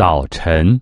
早晨。